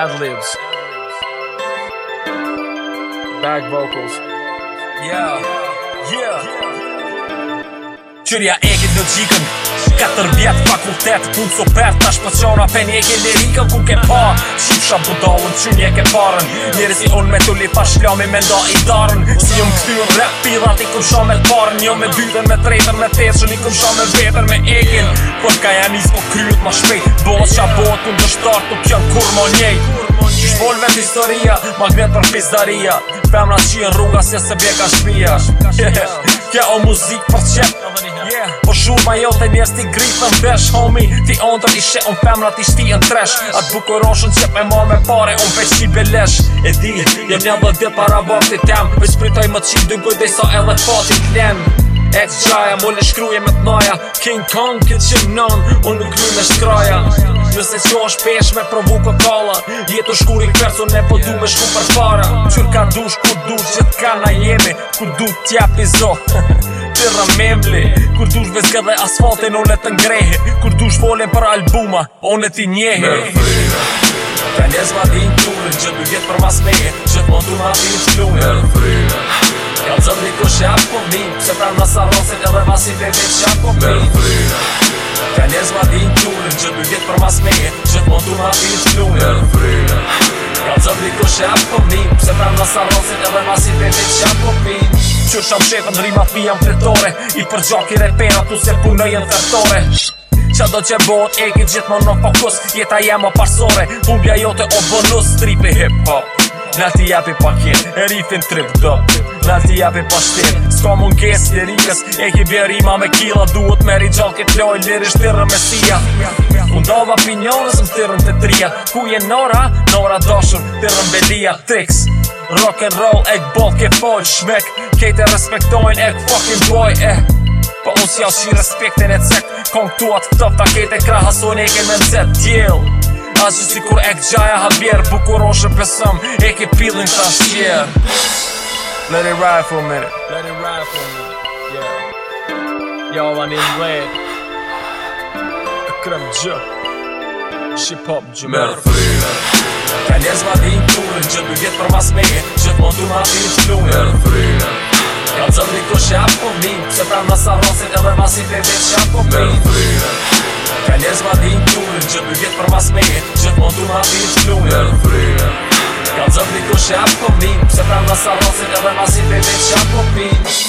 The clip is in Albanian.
Ad libs. Back vocals. Yeah. Yeah. 줄이야 애기 너 지금 Katër vjet fakultet, pun co per Tash pasiona pe një ke lirikën ku ke pa Qipsha budallën, që një ke parën Njëri si me të li pa shlami me nda i darën Si jëmë këty rap pidat i këm me parën jo me dytën, me tretën, me teshën i këm me vetër me ekin Për ka janë po kryut ma shpejt Bos qa bot ku ndështar tuk janë kur mo njej Shpol vet historia, magnet për pizdaria Femna qien rruga se se bjeka shpia Kja o muzik për qep shumë ajo të njës t'i grip në vesh Homi, ti ondër të ishe unë femra t'i shti në tresh Atë bukuroshën që me marrë me pare unë pe qi belesh E di, jë një dhe dhe para bakti tem Për spritoj më qi dy gujdej sa e dhe fati klen E të gjaja, mu në shkruje me të naja King Kong, këtë që nën, unë nuk një në shkraja Nëse që është pesh me provu këtala Jetu shkuri kërso ne po du me shku për para Qërka dush, ku dush, që t'ka na jemi Ku du t'ja pizoh tjera memble Kur tush veske dhe asfaltin, onet të ngrehe Kur tush folen për albuma, onet ti njehe Me frime Ka njez ma din tune, që du jetë për mas mehe Që të mundu ma din shklune Me frime Ka dzëm një kush e apë po min Që ta pra nësa rosit edhe mas i të vetë që apë po min Me frime Ka njez ma din tune, që du jetë për mas mehe Që të mundu ma din shklune Me frime Ka dzëm një kush e apë po min Që ta pra nësa rosit edhe mas i të vetë po min që është am shetë në rrimat për jam kretore I për dhe pena tu se punë jenë tërtore Qa do që bot e ki gjithë më në fokus Jeta jemë parsore Bumbja jote o bonus Stripe hip hop Na ti japi pakin E rifin trip dëp Na ti japi pashtet S'ka më nges i rikës E ki bje rima me kila Duhut me rijokit loj Liri shtirë me sija Unë do vapinjonës më tirën të trija Ku je nora? Nora doshur Tirën bedija Tricks Rock and roll ek bol ke fol shmek Kejt e respektojnë ek fucking boy e eh. Po unë si alë shi respektin e cekt Kong tua të top ta kejt e krahasojnë e ke me nëzet djel Asë si kur ek gjaja habjer Bukuroshe besëm e ke pilin të ashtjer Let it ride for a minute. Let it ride for a minute. Yeah. Yo, i need in red. I could have jumped. hip hop gjemër frire Ka njerës ma di në turin që du jetë për mas me Që të mundu ma di në qëllumin Merë frire Ka të zëmri ku që apë po Që pra në sa rosit edhe mas i bebe që apë po mi Merë frire Ka njerës ma di në turin që du jetë për mas me Që të mundu ma di në qëllumin Merë frire Ka të zëmri ku që apë po mi Që pra në sa rosit edhe mas i bebe që apë po mi Merë